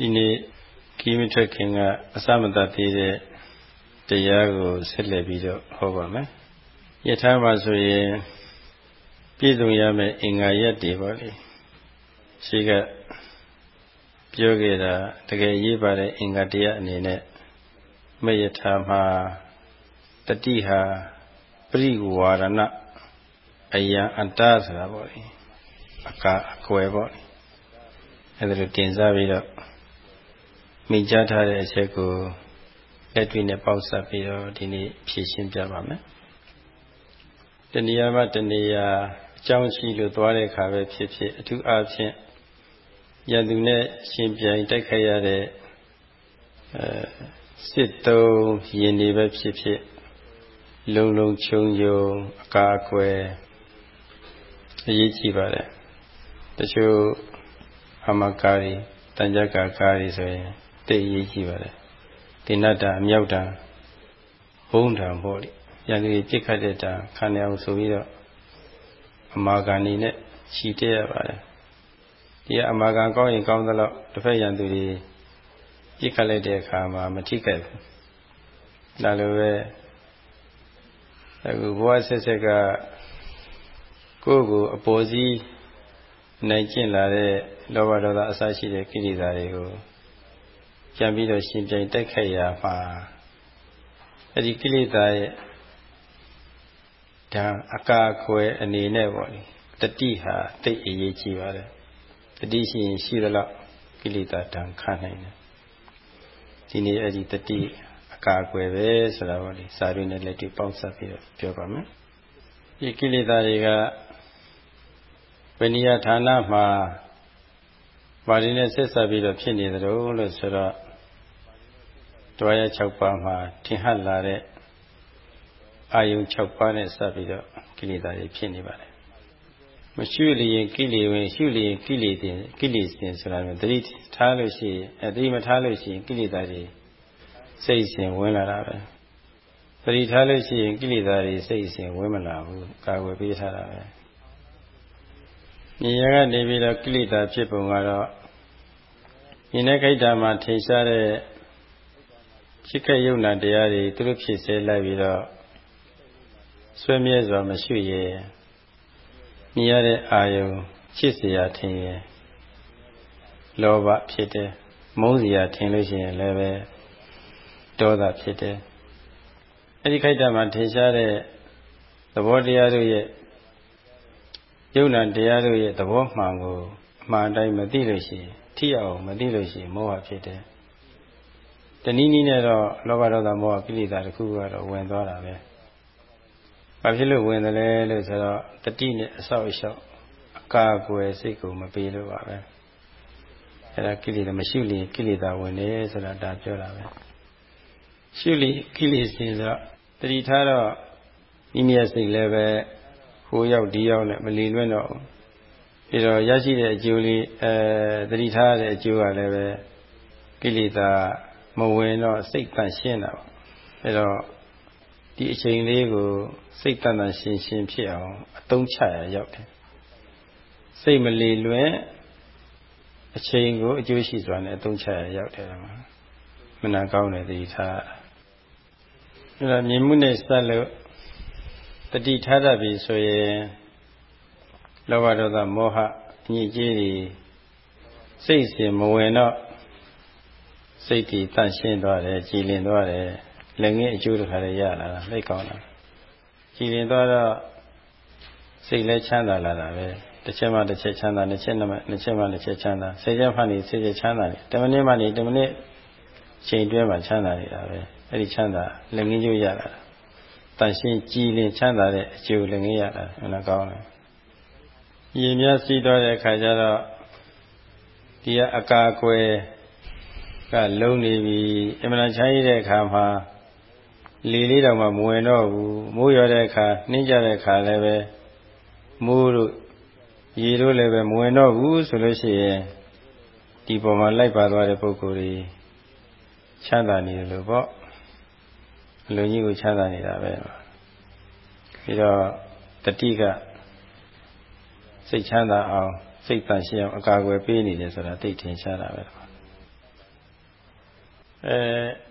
ဒီနေ့ခီးမထွက်ခင်ကအစမတတ်သေးတဲ့တရားကိုဆက်လက်ပြီးတော့ဟောပါမယ်။ယထာမှာဆိုရင်ပြည့်စုံရမယ့်အင်္ဂါရက်တွေပေါ့လေ။ရှိကပြောခဲ့တာတကယ်ရေးပါတဲ့အင်္ဂါတရားအနေနဲ့မယထာမှာတတိဟာပရိဝါရဏအယံအတ္တဆိုတာပေါ့လေ။အကာအကွယ်ပေါ့လေ။အဲဒါလိုတင်စားပြီးတော့ မိန့်ကြားထားတဲ့အချက်ကိုလက်တွေ့နဲ့ပေါက်ဆက်ပြီးတော့ဒီနေ့ဖြည့်ရှင်းပြပါမယ်။တဏှာမှတဏှာအကြောင်းရှိလို့သွားတဲ့အခါပဲဖြစ်ဖြစ်အထူးအားဖြင့်ယန္တုနဲ့ရှင်ပြိုင်တိုက်ခိုက်ရတဲ့အဲစစ်တုံးရင်တွေပဲဖြစ်ဖြစ်လုံလုံခြုံခြုံအကာအကွယ်အရေးကြီးပါတယ်။တချို့အမကာရီတန်ကြကာကာရီဆိုရင် တိတ်အရေးကြီးပါတယ်တိဏတ္တအမြောက်တံဘုံတံပေါ့လေရန်ကြီးပြစ်ခတ်တဲ့တံခံရအောင်ဆိုပြီးတော့အမာကန်နေနဲ့ခြီတက်ရပါတယ်ဒီအမာကန်ကောင်းရင်ကောင်းသလောက်တစ်ဖက်ရန်သူတွေပြစ်ခတ်လိုက်တဲ့အခါမှာမထိခိုက်ဘူးဒါလိုပဲအခုဘဝဆက်ဆက်ကကိုယ့်ကိုအပေါ်စီးနိုင်ကျင့်လာတဲ့လောဘဒေါသအစရှိတဲ့ကိလေသာတွေကို ပြန်ပြီးတော့ရှင်ပြိုင်တိုက်ခိုက်ရမှာအဲ့ဒီကိလေသာရဲ့ဒါအကာအကွယ်အနေနဲ့ပေါ့လေတတိဟာတိတ်အရေးကြီးပါတယ်တတိရှိရင်ရှိသလောက်ကိလေသာတံခနိုင်တယ်ဒီနေ့အဲ့ဒီတတိအကာအကွယ်ပဲဆိုတာပေါ့လေစာရင်းနဲ့လက်တွေ့ပေါင်းစပ်ပြီးတော့ပြောပါမယ်ဒီကိလေသာတွေကဝိနည်းဌာနမှာဘာတွေနဲ့ဆက်ဆက်ပြီးတော့ဖြစ်နေသလဲလို့ဆိုတော့ တွားရ6ပါးမှာထင်ဟပ်လာတဲ့အာယုံ6ပါးနဲ့စပ်ပြီးတော့ကိလေသာတွေဖြစ်နေပါတယ်မရှုလျင်ကိလေဝင်ရှုလျင်ကိလေတင်ကိလေစဉ်ဆိုတာမျိုးတတိထားလို့ရှိရင်အတိမထားလို့ရှိရင်ကိလေသာတွေစိတ်စဉ်ဝင်လာတာပဲတတိထားလို့ရှိရင်ကိလေသာတွေစိတ်စဉ်ဝင်မလာဘူးကာဝယ်ပေးထားတာပဲဉာဏ်ကနေပြီးတော့ကိလေသာဖြစ်ပုံကတော့ဉာဏ်နဲ့ခိုက်တာမှာထင်ရှားတဲ့ ရှိခက်ယုံနာတရားတွေသူတို့ဖြစ်စေလိုက်ပြီးတော့ဆွဲမြဲစွာမရှိရဲ့မြင်ရတဲ့အာယုံချစ်စရာထင်ရင်လောဘဖြစ်တယ်မုန်းစရာထင်လို့ရှိရင်လည်းပဲဒေါသဖြစ်တယ်အဲ့ဒီခိုက်တာမှာထင်ရှားတဲ့သဘောတရားတို့ရဲ့ယုံနာတရားတို့ရဲ့သဘောမှန်ကိုအမှန်တိုင်းမသိလို့ရှိရင်ထိအောင်မသိလို့ရှိရင်မောဟဖြစ်တယ် တနည်းနည်းနဲ့တော့လောဘဒေါသမောဟကိလေသာတစ်ခုကတော့ဝင်သွားတာပဲဘာဖြစ်လို့ဝင်တယ်လဲလို့ဆိုတော့တတိနဲ့အဆောက်အအုံအကာအကွယ်စိတ်ကိုမပေးလို့ပါပဲအဲ့ဒါကိလေသာမရှိလျင်ကိလေသာဝင်တယ်ဆိုတာဒါပြောတာပဲရှိလျင်ကိလေသာဆိုတော့တတိထားတော့မိမိရဲ့စိတ်လည်းပဲဟိုရောက်ဒီရောက်နဲ့မလီလွင့်တော့ပြီးတော့ရရှိတဲ့အကျိုးလေးအဲတတိထားတဲ့အကျိုးကလည်းပဲကိလေသာ မဝင်တော့စိတ်တန့်ရှင်းတာပေါ့အဲတော့ဒီအချိန်လေးကိုစိတ်တန့်တန့်ရှင်းရှင်းဖြစ်အောင်အသုံးချရရောက်တယ်စိတ်မလီလွင်အချိန်ကိုအကျိုးရှိစွာနဲ့အသုံးချရရောက်တယ်မှာမနာကောင်းတယ်ဒီထားအဲတော့မြင်မှုနဲ့ဆက်လို့တတိထားတတ်ပြီဆိုရင်လောဘဒေါသမောဟအညစ်အကြေးတွေစိတ်စဉ်မဝင်တော့ စိတ်တည်တန့်ရှင်းသွားတယ်ကြည်လင်သွားတယ်လည်းငင်းအကျိုးတစ်ခါတည်းရလာတာလက်ကောင်းတာကြည်လင်သွားတော့စိတ်လည်းချမ်းသာလာတာပဲတစ်ချက်မှတစ်ချက်ချမ်းသာတစ်ချက်မှတစ်ချက်မှတစ်ချက်ချမ်းသာဆယ်ချက်မှနေဆယ်ချက်ချမ်းသာတယ်တမနစ်မှနေတမနစ်ချိန်တွဲမှချမ်းသာနေတာပဲအဲ့ဒီချမ်းသာလည်းငင်းကျိုးရလာတာတန်ရှင်းကြည်လင်ချမ်းသာတဲ့အကျိုးလည်းငင်းရတာဟောကောင်းတယ်ရင်များစီးသွားတဲ့အခါကျတော့ဒီကအကာအကွယ် ကလုံးနေပြီအမှန်ချမ်းရတဲ့အခါမှာလေလေးတောင်မှမဝင်တော့ဘူးမိုးရွာတဲ့အခါနှင်းကြတဲ့အခါလည်းပဲမိုးတို့ရေတို့လည်းပဲမဝင်တော့ဘူးဆိုလို့ရှိရင်ဒီပေါ်မှာလိုက်ပါသွားတဲ့ပုဂ္ဂိုလ်တွေချမ်းသာနေတယ်လို့ပေါ့လူကြီးကိုချမ်းသာနေတာပဲပြီးတော့တတိကစိတ်ချမ်းသာအောင်စိတ်တန်ရှင်းအောင်အကာအကွယ်ပေးနေတယ်ဆိုတာသိထင်ရှားတာပဲ အဲ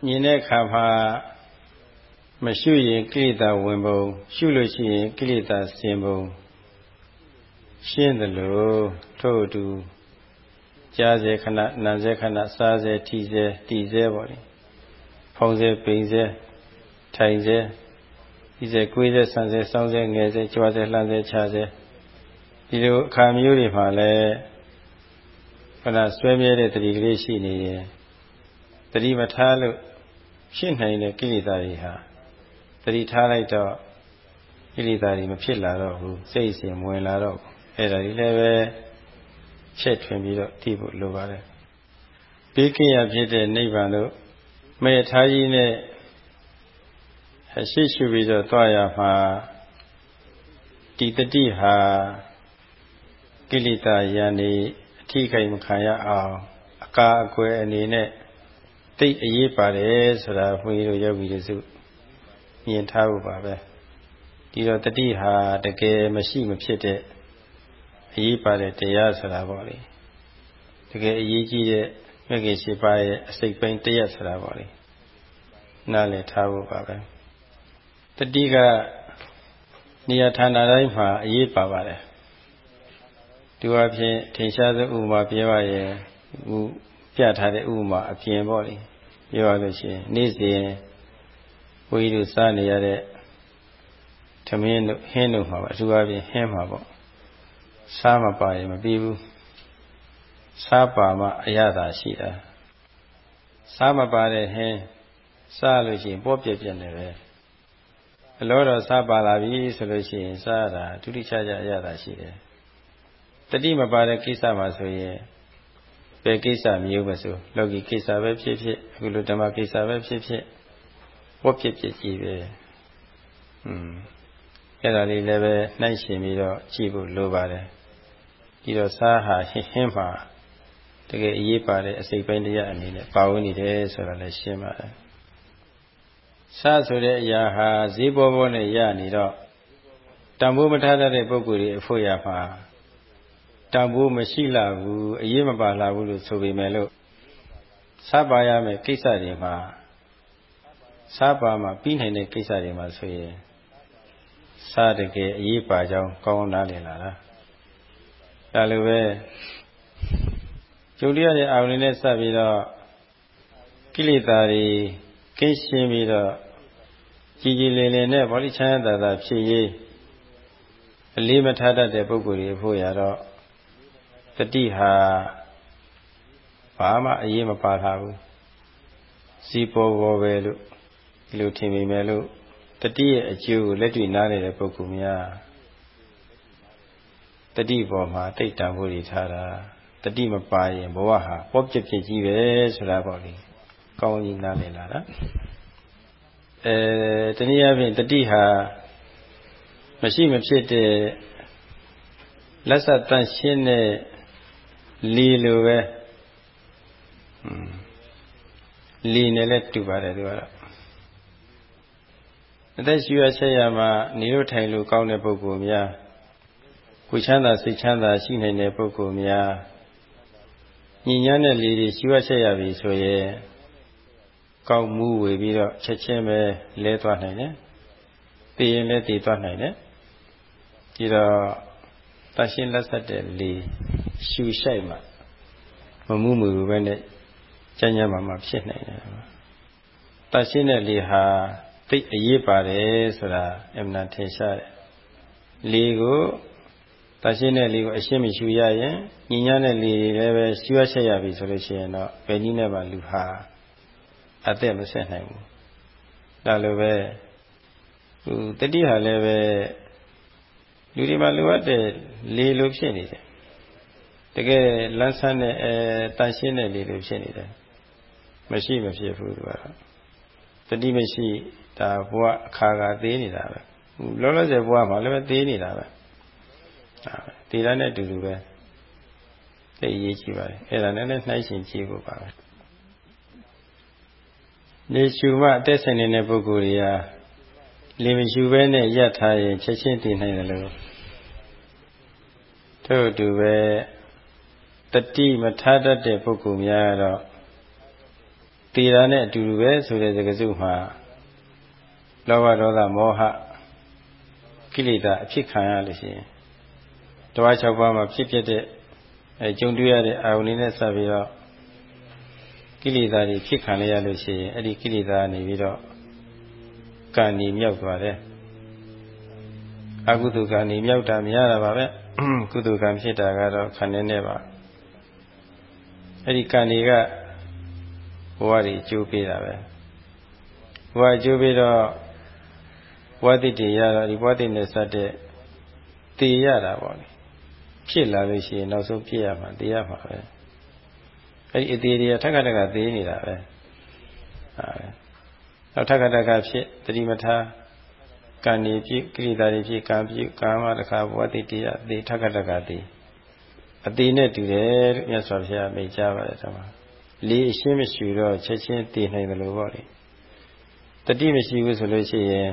မြင်တဲ့အခါမှာမရှုရင်ကိလေသာဝင်ပုံရှုလို့ရှိရင်ကိလေသာဆင်ပုံရှင်းတယ်လို့ထို့အတူကြားစေခဏနာစေခဏစားစေထိစေတီစေပေါ့လေဖုံစေပိန်စေထိုင်စေဒီစေကိုယ်စေဆန်စေစောင်းစေငယ်စေကြွားစေလှမ်းစေခြားစေဒီလိုအခါမျိုးတွေမှာလည်းခဏဆွဲမြဲတဲ့တတိကလေးရှိနေရင် တတိမထားလို့ဖြစ်နိုင်တဲ့ကိလေသာတွေဟာတတိထားလိုက်တော့ကိလေသာတွေမဖြစ်လာတော့ဘူးစိတ်စဉ်ဝင်လာတော့အဲ့ဒါကြီးလည်းပဲချက်ထွင်ပြီးတော့တည်ဖို့လိုပါတယ်ဘေးကင်းရဖြစ်တဲ့နိဗ္ဗာန်လို့မေထားကြီးနဲ့ရှိရှိပြီးတော့တွားရမှာဒီတတိဟာကိလေသာယန္တိအထိခိုက်မခံရအောင်အကာအကွယ်အနေနဲ့ တိတ်အရေးပါတယ်ဆိုတာဘုန်းကြီးတို့ယောဂီတို့စုမြင်ထားဖို့ပါပဲဒီတော့တတိဟာတကယ်မရှိမဖြစ်တဲ့အရေးပါတဲ့တရားဆိုတာပေါ့လေတကယ်အရေးကြီးတဲ့မြတ်ကြီးရှိပါရဲ့အစိတ်ပိုင်းတရက်ဆိုတာပေါ့လေနားလည်ထားဖို့ပါပဲတတိကနေရာဌာနတိုင်းမှာအရေးပါပါတယ်ဒီအဖြစ်ထင်ရှားသောဥပမာပြောရရင်ဥ ပြထားတဲ့ဥပမာအပြင်ပေါ့လေပြောရလို့ရှိရင်နေ့စဉ်ဘုန်းကြီးတို့စားနေရတဲ့သမင်းတို့ဟင်းတို့မှာပါအထူးအဖြင့်ဟင်းမှာပေါ့စားမပါရင်မပြီးဘူးစားပါမှအရသာရှိတာစားမပါတဲ့ဟင်းစားလို့ရှိရင်ပေါ့ပြက်ပြက်နေပဲအလောတော်စားပါလာပြီဆိုလို့ရှိရင်စားရတာဒုတိယခြားခြားအရသာရှိတယ်တတိမပါတဲ့ကိစ္စမှာဆိုရင် ဘယ်ကိစ္စမျိုးပဲဆိုလောကီကိစ္စပဲဖြစ်ဖြစ်အခုလိုဓမ္မကိစ္စပဲဖြစ်ဖြစ်ပေါ့ပြက်ပြက်ကြီးပဲอืมအဲ့ဒါလေးလည်းပဲနှိုက်ရှင်ပြီးတော့ကြည့်ဖို့လိုပါတယ်ဒီတော့စားဟာဟင်းဟင်းမှာတကယ်အရေးပါတဲ့အစိတ်ပိုင်းတရားအနေနဲ့ပါဝင်နေတယ်ဆိုတာလည်းရှင်းပါတယ်စားဆိုတဲ့အရာဟာဈေးပေါ်ပေါ်နဲ့ရနေတော့တန်ဖိုးမထားတဲ့ပုဂ္ဂိုလ်တွေအဖို့ရမှာ တန်ဖိုးမရှိလာဘူးအရေးမပါလာဘူးလို့ဆိုပေမဲ့လို့စားပါရမယ်ကိစ္စတွေမှာစားပါမှာပြီးနိုင်တဲ့ကိစ္စတွေမှာဆိုရင်စားတကယ်အရေးပါကြောင်းကောင်းနားလည်လာတာဒါလိုပဲကျုပ်ရတဲ့အာရုံနဲ့စပ်ပြီးတော့ကိလေသာတွေကင်းရှင်းပြီးတော့ကြည်ကြည်လင်လင်နဲ့ဗောဓိချမ်းသာသာဖြစ်ရေးအလေးမထားတတ်တဲ့ပုဂ္ဂိုလ်တွေဖို့ရတော့ တတိဟာဘာမှအရေးမပါတာဘူးစီပေါ်ပေါ်ပဲလို့ဒီလိုထင်မိမယ်လို့တတိရဲ့အကျိုးကိုလက်တွေ့နားနေတဲ့ပုဂ္ဂိုလ်များတတိပေါ်မှာတိတ်တံဖို့တွေထားတာတတိမပါရင်ဘဝဟာပေါ့ပြစ်ပြစ်ကြီးပဲဆိုတာပေါ့လေကောင်းကြီးနားလည်လာတာအဲတနည်းအားဖြင့်တတိဟာမရှိမဖြစ်တဲ့လက်ဆက်တန့်ရှင်းတဲ့ လီလိုပဲလီနဲ့လည်းတူပါတယ်သူကတော့အသက်ရှူရဆက်ရမှာနေလို့ထိုင်လို့ကောင်းတဲ့ပုဂ္ဂိုလ်များကိုချမ်းသာစိတ်ချမ်းသာရှိနိုင်တဲ့ပုဂ္ဂိုလ်များညဉ့်ညမ်းတဲ့လေတွေရှူရဆက်ရပြီဆိုရင်ကောက်မှုဝေပြီးတော့ချက်ချင်းပဲလဲသွားနိုင်တယ်။သိရင်လည်းသိသွားနိုင်တယ်။ဒီတော့တရှင်းလက်ဆက်တဲ့လေ ရှူရှိုက်မှမမှုမှုပဲနဲ့ကျမ်းကျမ်းမှာမှဖြစ်နိုင်တယ်။တရှင်းတဲ့လေဟာသိအရေးပါတယ်ဆိုတာအမှန်ထင်ရှားတယ်လေကိုတရှင်းတဲ့လေကိုအရှင်းမရှူရရင်ညဉ့်ညတဲ့လေတွေလည်းပဲရှူရချက်ရပြီဆိုလို့ရှိရင်တော့ဘယ်နည်းနဲ့မှလူဟာအသက်မဆက်နိုင်ဘူးဒါလိုပဲဟိုတတိဟာလည်းပဲလူတွေမှာလိုအပ်တဲ့လေလိုဖြစ်နေတယ် တကယ်လန်းဆန်းတဲ့အဲတန်ရှင်းတဲ့လေလိုဖြစ်နေတယ်မရှိမဖြစ်ဘူးသူကတော့တတိမရှိဒါဘဝအခါခါသေးနေတာပဲလောလောဆယ်ဘဝမှာလည်းပဲသေးနေတာပဲဒါပဲတည်ရတဲ့အတူတူပဲသိအရေးကြီးပါတယ်အဲ့ဒါနဲ့လည်းနှိုင်းရှင်ကြည့်ဖို့ပါပဲနေရှုမှအသက်ဆိုင်နေတဲ့ပုဂ္ဂိုလ်တွေဟာလေမရှုဘဲနဲ့ရပ်ထားရင်ချက်ချင်းတည်နိုင်တယ်လို့ထို့အတူပဲ တတိမထားတတ်တဲ့ပုဂ္ဂိုလ်များကတော့တည်တာနဲ့အတူတူပဲဆိုတဲ့စကားစုမှာလောဘဒေါသမောဟကိလေသာအဖြစ်ခံရလို့ရှိရင်တဝါ၆ပါးမှာဖြစ်ဖြစ်တဲ့အဲကြုံတွေ့ရတဲ့အာယုန်လေးနဲ့စပ်ပြီးတော့ကိလေသာတွေဖြစ်ခံရလို့ရှိရင်အဲ့ဒီကိလေသာနေပြီးတော့ကံနေမြောက်သွားတယ်အကုသိုလ်ကံနေမြောက်တာမရတာပါပဲကုသိုလ်ကံဖြစ်တာကတော့ခန္ဓာနဲ့ပါ အဲ့ဒီကံတွေကဘဝတွေအကျိုးပေးတာပဲဘဝအကျိုးပေးတော့ဘဝတိတ္တိရတော့ဒီဘဝတိနဲ့စတဲ့တည်ရတာပေါ့လေဖြစ်လာလို့ရှိရင်နောက်ဆုံးဖြစ်ရမှာတည်ရမှာပဲအဲ့ဒီအသေးတွေကထက်ကတက်ကသေးနေတာပဲဟာနောက်ထက်ကတက်ကဖြစ်တတိမထာကံနေဖြစ်ကိရိတာတွေဖြစ်ကံပြုကာမတခါဘဝတိတရားသေထက်ကတက်ကသေး အသေးနဲ့တူတယ်လို့မြတ်စွာဘုရားမိန့်ကြားပါတယ်ဓမ္မလေးအရှင်းမရှိတော့ချက်ချင်းတည်နိုင်တယ်လို့ပေါ့လေတတိမရှိဘူးဆိုလို့ရှိရင်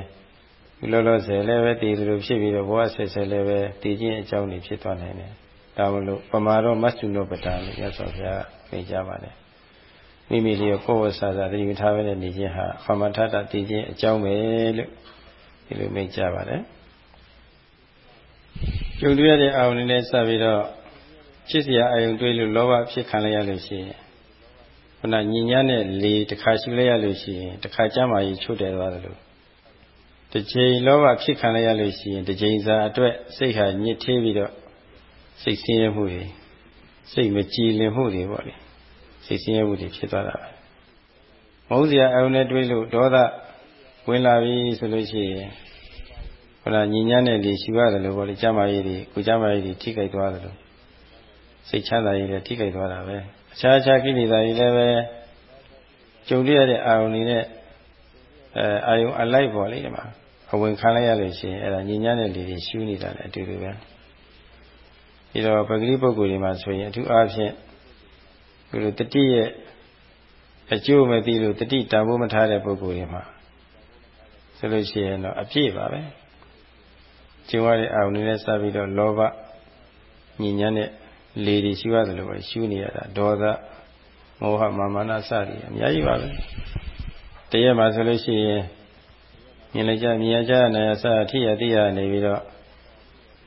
လောလောဆယ်လည်းပဲတည်တယ်လို့ဖြစ်ပြီးတော့ဘဝဆက်ဆက်လည်းပဲတည်ခြင်းအကြောင်းတွေဖြစ်သွားနိုင်တယ်ဒါမလို့ပမာရောမတ်စုနောပတံလို့မြတ်စွာဘုရားမိန့်ကြားပါတယ်မိမိလေးကိုကိုယ်ဝဆာသာတတိထားပဲနေခြင်းဟာခမထတာတည်ခြင်းအကြောင်းပဲလို့ဒီလိုမိန့်ကြားပါတယ်ကျုပ်တွေ့ရတဲ့အာရုံနဲ့စပြီးတော့ ဖြစ်เสียအာရုံတွေးလို့လောဘဖြစ်ခံလိုက်ရလို့ရှိရင်ခုနညဉ့်ညမ်းတဲ့လေတစ်ခါရှူလိုက်ရလို့ရှိရင်တစ်ခါကြမ်းမာကြီးချုပ်တယ်သွားတယ်လို့တစ်ချိန်လောဘဖြစ်ခံလိုက်ရလို့ရှိရင်တစ်ချိန်စာအတွက်စိတ်ဟာညစ်သေးပြီးတော့စိတ်ဆင်းရဲမှုတွေစိတ်မကြည်လင်မှုတွေပေါ့လေစိတ်ဆင်းရဲမှုတွေဖြစ်သွားတာပဲမဟုတ်စရာအုံနဲ့တွေးလို့ဒေါသဝင်လာပြီဆိုလို့ရှိရင်ဟိုလားညီညာနဲ့လေရှူရတယ်လို့ပေါ့လေကြမ်းမာရေးတွေကိုကြမ်းမာရေးတွေထိခိုက်သွားတယ်လို့ စိတ်ချမ်းသာရေးလည်းထိခိုက်သွားတာပဲအခြားအခြားကိလေသာတွေလည်းပဲကြုံရတဲ့အာယုန်တွေနဲ့အဲအာယုန်အလိုက်ပေါ့လေဒီမှာအဝင်ခံလိုက်ရလို့ရှိရင်အဲ့ဒါညီညာနဲ့လေတွေရှူနေတာလည်းအတူတူပဲပြီးတော့ပဂတိပုဂ္ဂိုလ်တွေမှာဆိုရင်အထူးအားဖြင့်ဒီလိုတတိရဲ့အကျိုးမသိလို့တတိတန်ဖိုးမထားတဲ့ပုဂ္ဂိုလ်တွေမှာဆိုလို့ရှိရင်တော့အပြည့်ပါပဲကျင်ရတဲ့အာရုံနဲ့စပြီးတော့လောဘညဉ့်ညမ်းတဲ့ လေတွေရှိရတယ်လို့ပဲရှူနေရတာဒေါသမောဟမာမနာစသည်အများကြီးပါပဲတရက်မှာဆိုလို့ရှိရင်မြင်လိုက်ကြမြင်ရကြနာရစအထိရတိရနေပြီးတော့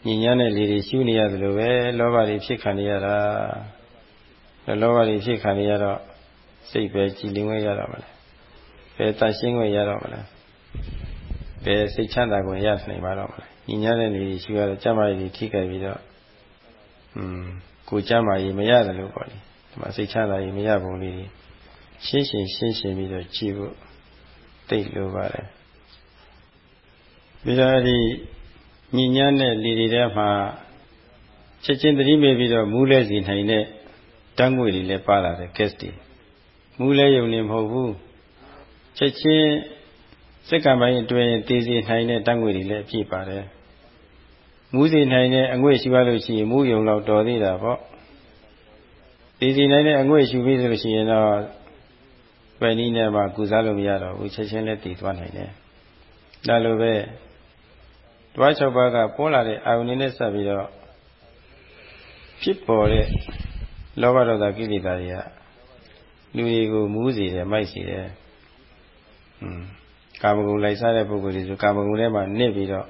ညဉ့်ညမ်းတဲ့လေတွေရှူနေရတယ်လို့ပဲလောဘတွေဖြစ်ခံနေရတာလောဘတွေဖြစ်ခံနေရတော့စိတ်ပဲကြည်လင်ဝဲရတော့မလဲဘယ်တန်ရှင်းဝဲရတော့မလဲဘယ်စိတ်ချမ်းသာကိုရနိုင်ပါတော့မလဲညဉ့်ညမ်းတဲ့လေတွေရှူရတော့ကြမ်းမာရည်တွေထိခိုက်ပြီးတော့อืม ကိုကြမ်းမာရည်မရတယ်လို့ပေါ့လေဒီမှာစိတ်ချမ်းသာရည်မရပုံလေးရှင်းရှင်းရှင်းရှင်းပြီးတော့ကြည့်ဖို့တိတ်လိုပါတယ်ပြီးတော့အဲ့ဒီညဉ့်ညမ်းတဲ့လေတွေထဲမှာချက်ချင်းသတိမေ့ပြီးတော့မူးလဲစီနိုင်တဲ့တန်းငွေတွေလည်းပါလာတယ် gas တွေမူးလဲယုံနေမဟုတ်ဘူးချက်ချင်းစက္ကန့်ပိုင်းအတွင်းတည်စီနိုင်တဲ့တန်းငွေတွေလည်းအပြည့်ပါတယ် မူးစီနိုင်တဲ့အငွေ့ရှိပါလို့ရှိရင်မူးယုံတော့တော်သေးတာပေါ့တည်စီနိုင်တဲ့အငွေ့ရှိပြီဆိုလို့ရှိရင်တော့ပဲနည်းနဲ့မှကုစားလို့မရတော့ဘူးချက်ချင်းလည်းတည်သွားနိုင်တယ်ဒါလိုပဲတွား၆ပါးကပေါ်လာတဲ့အာယုန်နဲ့ဆက်ပြီးတော့ဖြစ်ပေါ်တဲ့လောဘဒေါသကိလေသာတွေကလူတွေကိုမူးစေတယ်မိုက်စေတယ်။อืมကာမဂုဏ်လိုက်စားတဲ့ပုဂ္ဂိုလ်တွေဆိုကာမဂုဏ်ထဲမှာနစ်ပြီးတော့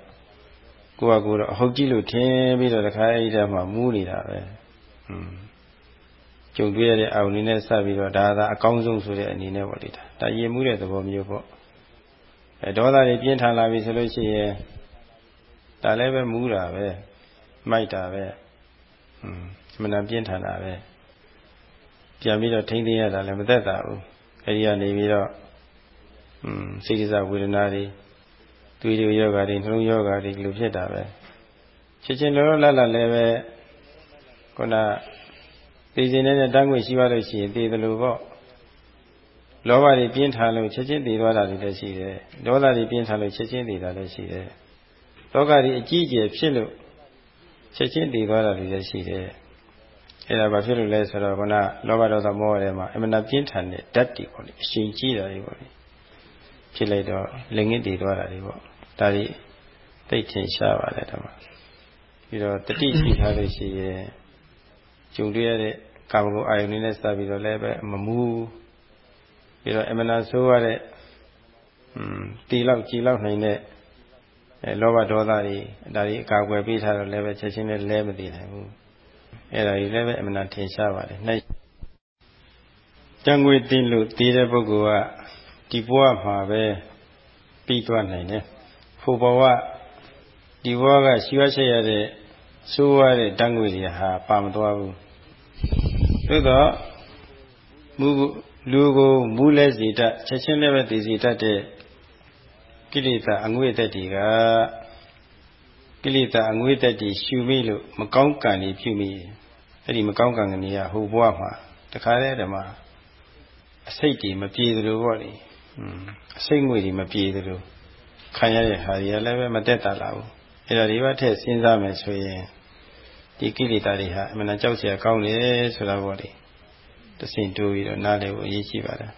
ကိုယ့်ဟာကိုယ်တော့အဟုတ်ကြီးလို့ထင်ပြီးတော့တခါအဲ့ဒီထဲမှာမူးနေတာပဲ။อืมကြုံတွေ့ရတဲ့အာယုန်နဲ့ဆက်ပြီးတော့ဒါသာအကောင်းဆုံးဆိုတဲ့အနေနဲ့ပေါ့လေဒါ။ဒါရင်မှုတဲ့သဘောမျိုးပေါ့။အဲဒေါသတွေပြင်းထန်လာပြီဆိုလို့ရှိရင်ဒါလည်းပဲမူးတာပဲမိုက်တာပဲอืมအမှန်တန်ပြင်းထန်တာပဲပြန်ပြီးတော့ထိမ့်သိရတာလည်းမသက်သာဘူးအဲဒီကနေပြီးတော့อืมစိတ်ကစားဝေဒနာတွေ တွေးတွေယောဂါတွေနှလုံးယောဂါတွေဒီလိုဖြစ်တာပဲချက်ချင်းလောလောလတ်လတ်လည်းပဲခုနသိစင်နေတဲ့တန်းခွေရှိပါလို့ရှိရင်သိတယ်လို့ပေါ့လောဘတွေပြင်းထန်လို့ချက်ချင်းတည်သွားတာတွေလည်းရှိတယ်ဒေါသတွေပြင်းထန်လို့ချက်ချင်းတည်တာလည်းရှိတယ်လောကကြီးအကြီးအကျယ်ဖြစ်လို့ချက်ချင်းတည်သွားတာတွေလည်းရှိတယ်အဲ့ဒါဘာဖြစ်လို့လဲဆိုတော့ခုနလောဘဒေါသမောဟတွေမှာအမှန်တပြင်းထန်တဲ့ဓာတ်တွေပေါ့လေအရှင်ကြီးတာတွေပေါ့လေဖြစ်လိုက်တော့လက်ငင်းတည်သွားတာတွေပေါ့ ဒါတွေသိထင်ရှားပါတယ်ဓမ္မပြီးတော့တတိရှိထားလို့ရှိရင်ဂျုံတွေ့ရတဲ့ကာမဂုဏ်အာယုန်နဲ့စပြီးတော့လည်းပဲမမူးပြီးတော့အမနာဆိုးရတဲ့อืมတီလောက်ကြည်လောက်နိုင်တဲ့အဲလောဘဒေါသတွေဒါတွေအကာအကွယ်ပေးထားတော့လည်းပဲချက်ချင်းလည်းလဲမသိနိုင်ဘူးအဲ့ဒါကြီးလည်းပဲအမနာထင်ရှားပါတယ်၌ကြံငွေတင်လို့တည်တဲ့ပုဂ္ဂိုလ်ကဒီဘဝမှာပဲပြီးသွားနိုင်တယ် ဖို့ဘဝဒီဘဝကရှိရချက်ရတဲ့ဆိုးရတဲ့တန်းငွေတွေဟာပါမသွားဘူးသို့တော့မူလူကိုမူလဲစီတတ်ချက်ချင်းလည်းပဲသိစီတတ်တဲ့ကိလေသာအငွေ့သက်တွေကကိလေသာအငွေ့သက်တွေရှူမိလို့မကောင်းကံတွေပြုမိအဲ့ဒီမကောင်းကံကနေကဟိုဘဝမှာတခါတည်းဓမ္မအစိတ်တွေမပြေသလိုပေါ့လေအစိတ်ငွေတွေမပြေသလို ခံရတဲ့ဟာတွေကလည်းပဲမတက်တာလာဘူးအဲ့ဒါတွေကထည့်စဉ်းစားမယ်ဆိုရင်ဒီကိလေသာတွေဟာအမှန်တန်ကြောက်เสียကောင်းတယ်ဆိုတာပေါ့လေတဆင့်တိုးပြီးတော့နားလည်ဖို့အရေးကြီးပါတယ်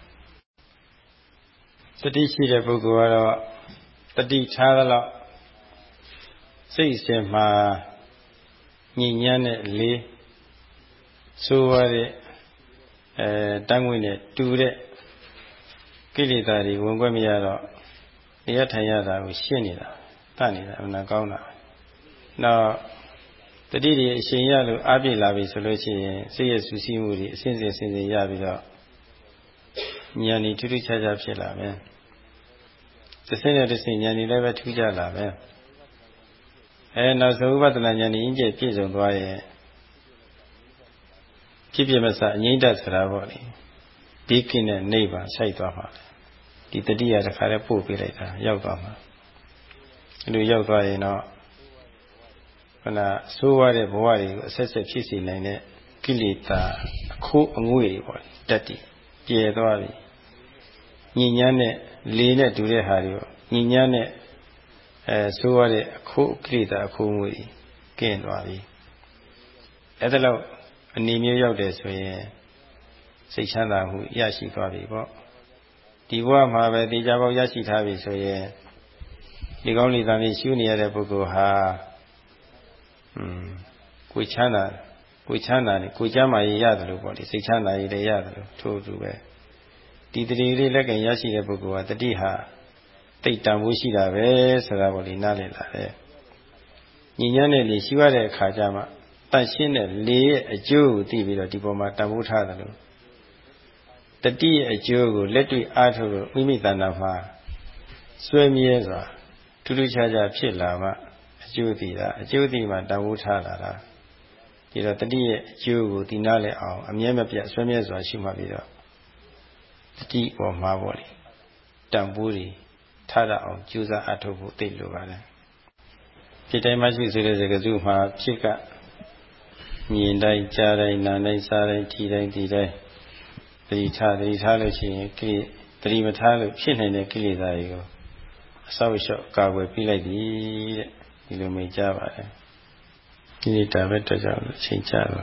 တတိရှိတဲ့ပုဂ္ဂိုလ်ကတော့တတိထားသလောက်စိတ်အစဉ်မှာညဉ့်ညမ်းတဲ့လေးဆိုးရတဲ့အဲတန်းဝင်နဲ့တူတဲ့ကိလေသာတွေဝင်ခွင့်မရတော့ တရားထိုင်ရတာကိုရှင်းနေတာတတ်နေတာအမှန်ကောင်းတာနောက်တတိတွေအရှင်ရလို့အားပြည့်လာပြီဆိုလို့ရှိရင်စိတ်ရဲ့ဆူဆီးမှုတွေအစဉ်စဉ်စဉ်စဉ်ရပြီးတော့ဉာဏ်ဤထူးထူးခြားခြားဖြစ်လာမယ်တစ်စိမ့်နဲ့တစ်စိမ့်ဉာဏ်ဤလည်းပဲထူးခြားလာမယ်အဲနောက်ဆုံးဥပဒနာဉာဏ်ဤအင်းကျပြည့်စုံသွားရဲ့ဖြစ်ဖြစ်မစအငိမ့်တတ်စရာပေါ့လေဒီကိနဲ့နေပါဆိုင်သွားမှာ ဒီတတိယတစ်ခါတည်းပို့ပေးလိုက်တာရောက်သွားမှာအဲလိုရောက်သွားရင်တော့ခဏဆိုးရတဲ့ဘဝတွေကိုအဆက်ဆက်ဖြစ်စေနိုင်တဲ့ကိလေသာအခိုးအငွေ့တွေပေါ့တတ်တည်ကျဲသွားပြီညဉ့်ညမ်းတဲ့လေနဲ့တူတဲ့ဟာတွေပေါ့ညဉ့်ညမ်းတဲ့အဲဆိုးရတဲ့အခိုးကိလေသာအခိုးအငွေ့တွေကင်းသွားပြီအဲ့ဒါတော့အနေမျိုးရောက်တယ်ဆိုရင်စိတ်ချမ်းသာမှုရရှိသွားပြီပေါ့ ဒီဘဝမှာပဲတရားပေါက်ရရှိထားပြီဆိုရင်ဒီကောင်းလေးတန်လေးရှုနေရတဲ့ပုဂ္ဂိုလ်ဟာอืมကိုချမ်းသာကိုချမ်းသာနေကိုချမ်းသာရရတယ်လို့ပေါ့ဒီစိတ်ချမ်းသာရလည်းရတယ်လို့ထို့အတူပဲဒီတတိလေးလက်ကင်ရရှိတဲ့ပုဂ္ဂိုလ်ဟာတတိဟာတိတ်တန်ဖို့ရှိတာပဲဆိုတာပေါ့လေနားလည်လာတယ်ညီညာနဲ့လေရှိရတဲ့အခါကျမှတန့်ရှင်းတဲ့လေရဲ့အကျိုးကိုသိပြီးတော့ဒီပေါ်မှာတန်ဖိုးထားတယ်လို့ တတိရဲ့အကျိုးကိုလက်တွေ့အားထုတ်လို့မိမိတဏ္ဍာမှာစွဲမြဲစွာထူးထူးခြားခြားဖြစ်လာမှအကျိုးသိတာအကျိုးသိမှတန်ဖိုးထားလာတာဒီတော့တတိရဲ့အကျိုးကိုဒီနားလဲအောင်အမြဲမပြတ်ဆွဲမြဲစွာရှိမှပြီးတော့တတိပေါ်မှာပေါ့လေတန်ဖိုးတွေထားရအောင်ကြိုးစားအထောက်ဖို့သိလိုပါတယ်ဖြစ်တိုင်းမှရှိစေတဲ့စကားစုမှာဖြစ်ကမြင်တိုင်းကြားတိုင်းနားတိုင်းစားတိုင်းထိတိုင်းဒီတိုင်း သတိထားသတိထားလို့ရှိရင်ကိလေသတိမထားလို့ဖြစ်နိုင်တဲ့ကိလေသာတွေကိုအဆောက်အအုံကာကွယ်ပြီးလိုက်ပြီတဲ့ဒီလိုမိတ်ကြပါတယ်ဒီနေ့ဒါပဲတော့ကြောင့်ချိန်ကြပါ